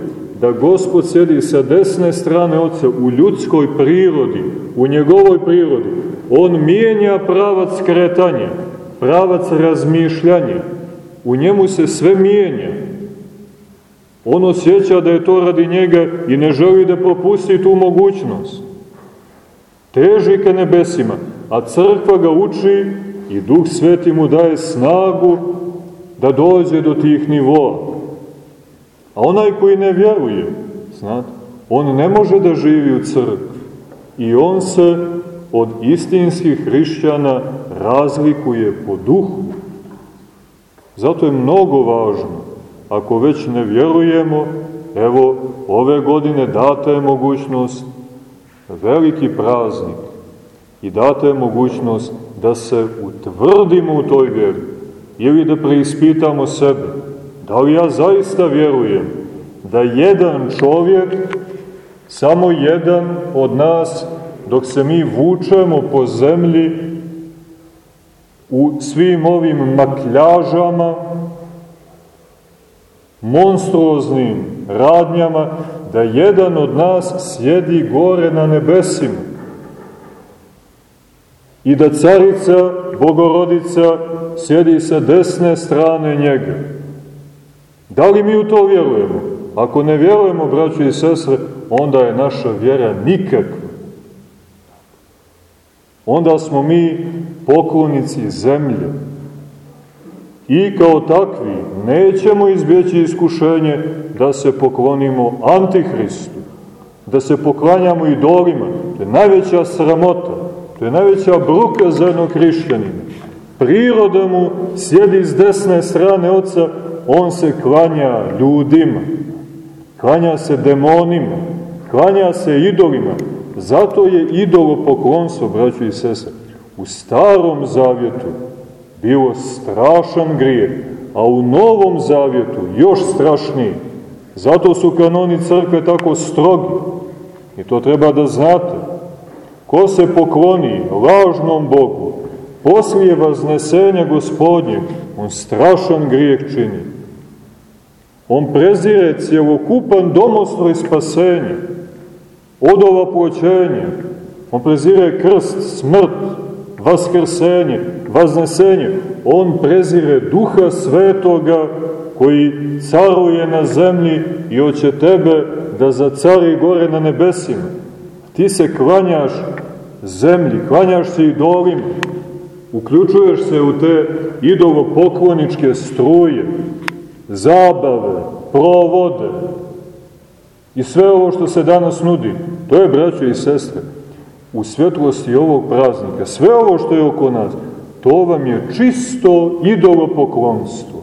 Speaker 1: da Gospod sjedi sa desne strane Otca u ljudskoj prirodi, u njegovoj prirodi, on mijenja pravac kretanja, pravac razmišljanja, u njemu se sve mijenja. On osjeća da je to radi njega i ne želi da propusti tu mogućnost. Teži ka nebesima, a crkva ga uči i Duh Sveti mu daje snagu da dođe do tih nivoa. A onaj koji ne vjeruje, znate, on ne može da živi u crkvi. I on se od istinskih hrišćana razlikuje po duhu. Zato je mnogo važno, ako već ne vjerujemo, evo, ove godine data je mogućnost, veliki praznik, i data je mogućnost da se utvrdimo u toj vjeri, ili da preispitamo sebe, da li ja zaista vjerujem da jedan čovjek, samo jedan od nas, dok se mi vučemo po zemlji, u svim ovim makljažama, monstruoznim radnjama, da jedan od nas sjedi gore na nebesima i da carica, bogorodica, sjedi sa desne strane njega. Da li mi u to vjerujemo? Ako ne vjerujemo, braćo i sestre, onda je naša vjera nikakva. Onda smo mi poklonici zemlje. I kao takvi nećemo izbjeći iskušenje da se poklonimo Antihristu, da se poklanjamo idolima. To je najveća sramota, to je najveća bruka za jednog hrišćanina. Priroda mu sjedi s desne strane oca, on se klanja ljudima, klanja se demonima, klanja se idolima. Zato je idolopoklonstvo, braćo i sese, u starom zavjetu bilo strašan grijeh, a u novom zavjetu još strašniji. Zato su kanoni crkve tako strogi. I to treba da znate. Ko se pokloni lažnom Bogu, poslije vaznesenja gospodnje, on strašan grijeh čini. On prezire cijelokupan domostroj spasenja, od ova poćenja. On prezire krst, smrt, vaskrsenje, vaznesenje. On prezire duha svetoga koji caruje na zemlji i hoće tebe da zacari gore na nebesima. Ti se klanjaš zemlji, klanjaš se idolima, uključuješ se u te idolopokloničke struje, zabave, provode i sve ovo što se danas nudi. To je, braćo i sestre, u svjetlosti ovog praznika, sve ovo što je oko nas, to vam je čisto idolopoklonstvo.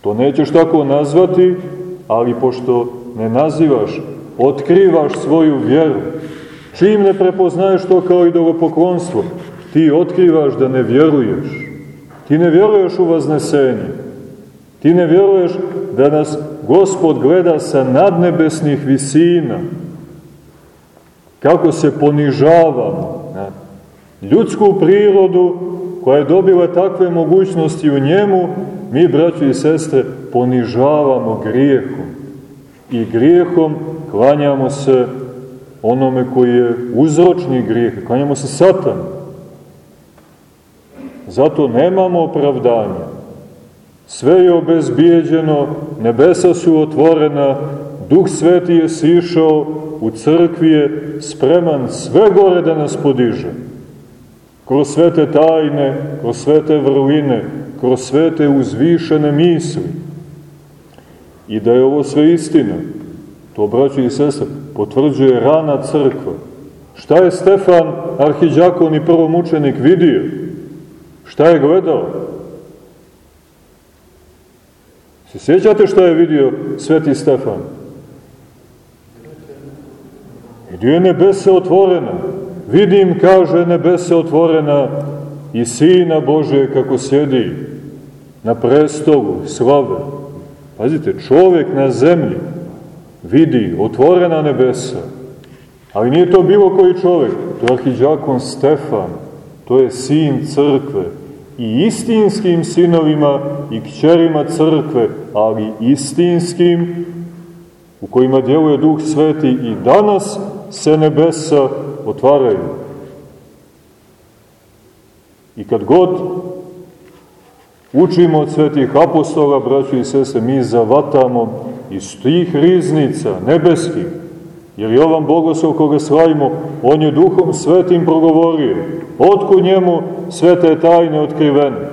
Speaker 1: To nećeš tako nazvati, ali pošto ne nazivaš, otkrivaš svoju vjeru, čim ne prepoznaješ to kao idolopoklonstvo, ti otkrivaš da ne vjeruješ. Ti ne vjeruješ u vaznesenje. Ti ne vjeruješ da nas Gospod gleda sa nadnebesnih visina, kako se ponižavamo. Ljudsku prirodu koja je dobila takve mogućnosti u njemu, mi, braći i sestre, ponižavamo grijehom. I grijehom klanjamo se onome koji je uzročni grijeh, klanjamo se satanu. Zato nemamo opravdanja. Sve je obezbijeđeno, nebesa su otvorena, Duh Sveti je sišao, u crkvi je spreman sve gore da nas podiže. Kroz svete tajne, kroz svete vrline, kroz svete uzvišene misli. i da je ovo sve istina. To, braćo i sestre, potvrđuje rana crkva. Šta je Stefan, arhiđakon i prvomučenik, vidio? Šta je gledao? Se sjećate šta je vidio sveti Stefan? Vidio je nebese otvorena. Vidim, kaže, nebese otvorena i Sina Bože kako sjedi na prestolu slave. Pazite, čovek na zemlji vidi otvorena nebesa, ali nije to bilo koji čovek, to je arhiđakon Stefan, to je sin crkve, i istinskim sinovima i kćerima crkve, ali istinskim, u kojima djeluje Duh Sveti i danas se nebesa otvaraju. I kad god učimo od svetih apostola, braći i sese, mi zavatamo iz tih riznica nebeskih, jer je ovan Bogoslov koga slavimo, on je duhom svetim progovorio. Otkud njemu svete tajne otkrivene?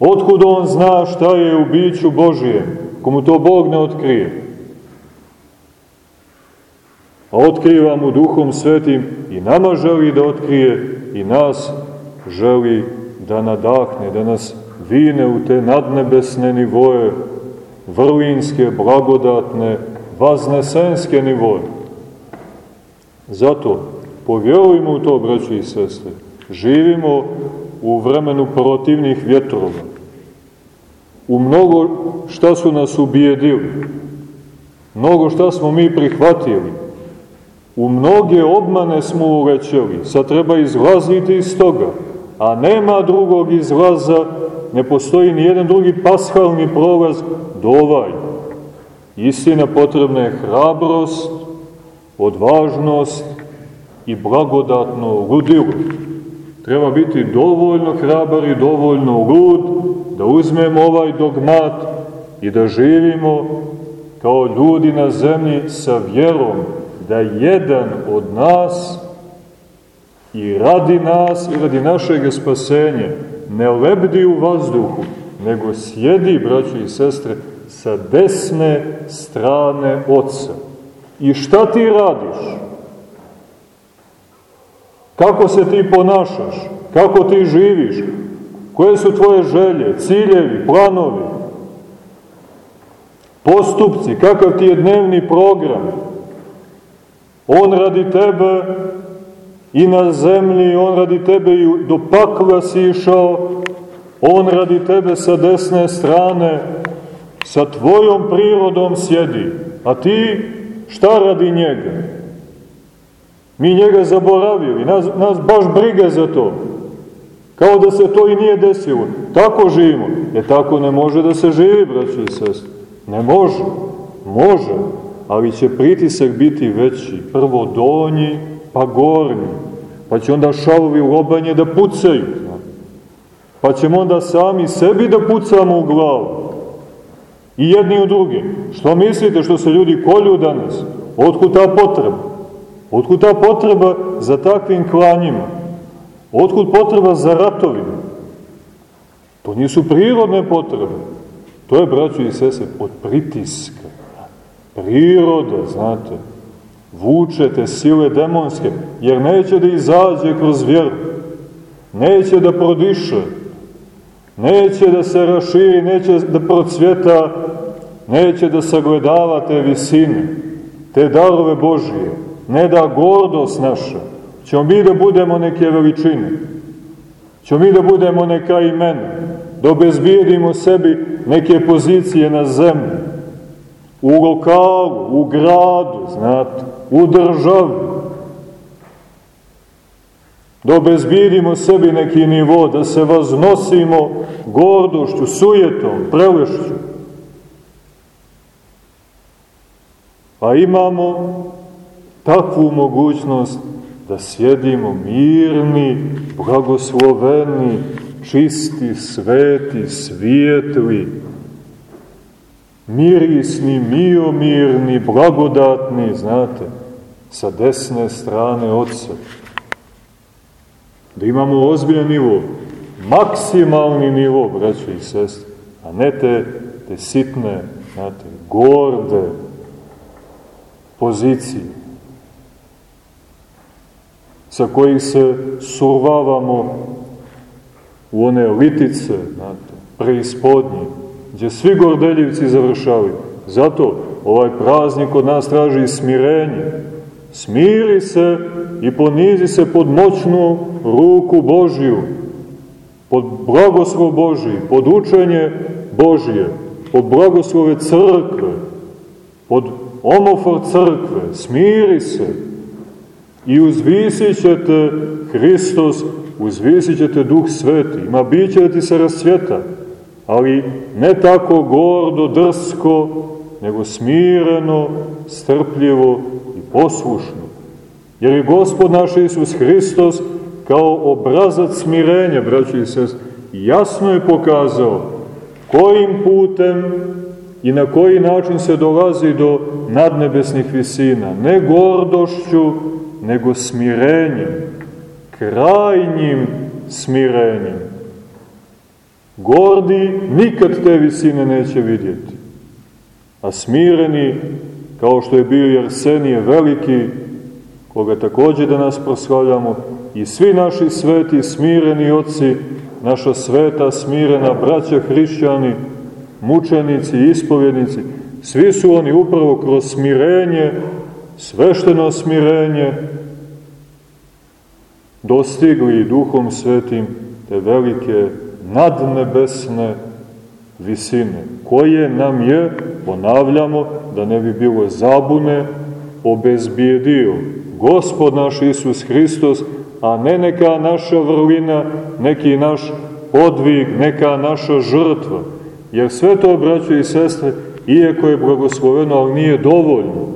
Speaker 1: Otkud on zna šta je u biću Božijem, komu to Bog ne otkrije? A otkriva mu duhom svetim i nama želi da otkrije i nas želi da nadahne, da nas vine u te nadnebesne nivoje, vrlinske, blagodatne, vaznesenske nivoje. Zato, povjerujemo u to, braći i sestre, živimo u vremenu protivnih vjetrova. U mnogo šta su nas ubijedili, mnogo šta smo mi prihvatili, u mnoge obmane smo ulećeli, sad treba izlaziti iz toga, a nema drugog izlaza, ne postoji ni jedan drugi pashalni prolaz do ovaj. Istina potrebna je hrabrost, odvažnost i blagodatno ludilo. Treba biti dovoljno hrabar i dovoljno lud da uzmemo ovaj dogmat i da živimo kao ljudi na zemlji sa vjerom da jedan od nas i radi nas i radi našeg spasenja ne lebdi u vazduhu, nego sjedi, braći i sestre, sa desne strane Otca. I šta ti radiš? Kako se ti ponašaš? Kako ti živiš? Koje su tvoje želje, ciljevi, planovi? Postupci, kakav ti je dnevni program? On radi tebe i na zemlji, on radi tebe i do pakla si išao, on radi tebe sa desne strane, sa tvojom prirodom sjedi, a ti šta radi njega? Mi njega zaboravili, nas, nas baš briga za to. Kao da se to i nije desilo. Tako živimo. E tako ne može da se živi, braći i sest. Ne može. Može. Ali će pritisak biti veći. Prvo donji, pa gornji. Pa će onda šalovi lobanje da pucaju. Pa ćemo onda sami sebi da pucamo u glavu. I jedni u drugi. Što mislite što se ljudi kolju danas? Otkud ta potreba? Otkud ta potreba za takvim klanjima? Otkud potreba za ratovima? To nisu prirodne potrebe. To je, braćo i sese, od pritiska. Priroda, znate, vučete sile demonske, jer neće da izađe kroz vjeru, neće da prodiše, neće da se raširi, neće da procvjeta, neće da sagledava te visine, te darove Božije, ne da gordost naša, ćemo mi da budemo neke veličine, ćemo mi da budemo neka imena, da obezbijedimo sebi neke pozicije na zemlji, u lokalu, u gradu, znate, u državi, da obezbijedimo sebi neki nivo, da se vaznosimo gordošću, sujetom, prelešću. Pa imamo takvu mogućnost da sjedimo mirni, blagosloveni, čisti, sveti, svijetli, mirisni, miomirni, blagodatni, znate, sa desne strane Otca. Da imamo ozbiljan nivo, maksimalni nivo, braćo i sestre, a ne te, te sitne, znate, gorde pozicije, sa kojih se survavamo u one litice, znate, preispodnji, gdje svi gordeljivci završavaju. Zato ovaj praznik od nas traži smirenje. Smiri se i ponizi se pod moćnu ruku Božju, pod blagoslov Božji, pod učenje Božje, pod blagoslove crkve, pod omofor crkve, smiri se i uzvisit ćete Hristos, uzvisit ćete Duh Sveti, ima biće da ti se rasvjeta, ali ne tako gordo, drsko, nego smireno, strpljivo i poslušno. Jer je Gospod naš Isus Hristos kao obrazac smirenja, braći i sest, jasno je pokazao kojim putem i na koji način se dolazi do nadnebesnih visina. Ne gordošću, nego smirenjem, krajnjim smirenjem. Gordi nikad te visine neće vidjeti, a smireni, kao što je bio Jersenije veliki, koga takođe da nas proslavljamo, i svi naši sveti smireni oci, naša sveta smirena braća hrišćani, mučenici, ispovjednici, svi su oni upravo kroz smirenje, svešteno smirenje, dostigli duhom svetim te velike nadnebesne visine, koje nam je, ponavljamo, da ne bi bilo zabune, obezbijedio Gospod naš Isus Hristos, a ne neka naša vrlina, neki naš podvig, neka naša žrtva. Jer sve to, braćo i sestre, iako je blagosloveno, ali nije dovoljno.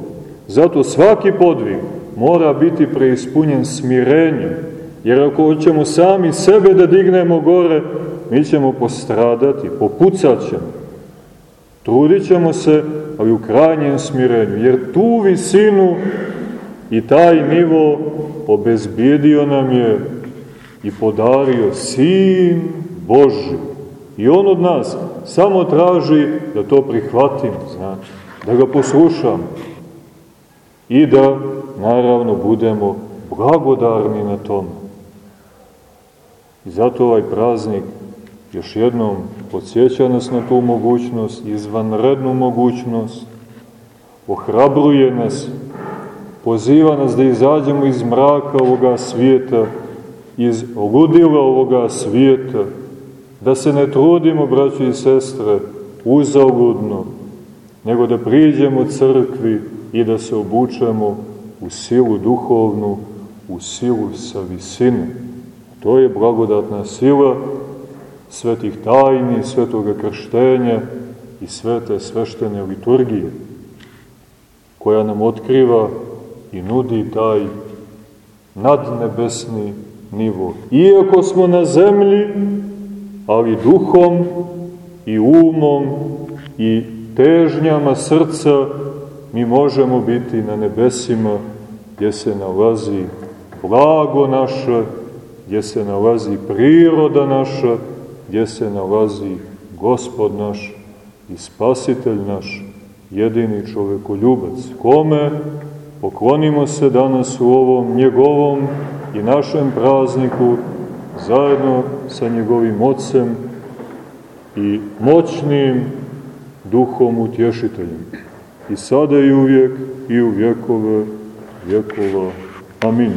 Speaker 1: Zato svaki podvig mora biti preispunjen smirenjem, jer ako hoćemo sami sebe da dignemo gore, mi ćemo postradati, popucat ćemo. Trudit ćemo se, ali u krajnjem smirenju, jer tu visinu i taj nivo obezbijedio nam je i podario Sin Boži. I on od nas samo traži da to prihvatimo, znači, da ga poslušamo i da, naravno, budemo blagodarni na tome. I zato ovaj praznik još jednom podsjeća nas na tu mogućnost, izvanrednu mogućnost, ohrabruje nas, poziva nas da izađemo iz mraka ovoga svijeta, iz ludila ovoga svijeta, da se ne trudimo, braći i sestre, uzaludno, nego da priđemo crkvi i da se obučemo u silu duhovnu, u silu sa visine. To je blagodatna sila svetih tajni, svetoga krštenja i svete sveštene liturgije, koja nam otkriva i nudi taj nadnebesni nivo. Iako smo na zemlji, ali duhom i umom i težnjama srca mi možemo biti na nebesima gdje se nalazi blago naše, gdje se nalazi priroda naša, gdje se nalazi gospod naš i spasitelj naš, jedini čovekoljubac, kome poklonimo se danas u ovom njegovom i našem prazniku zajedno sa njegovim ocem i moćnim duhom utješiteljem. I sada i uvijek i u vjekove vjekova. Amin.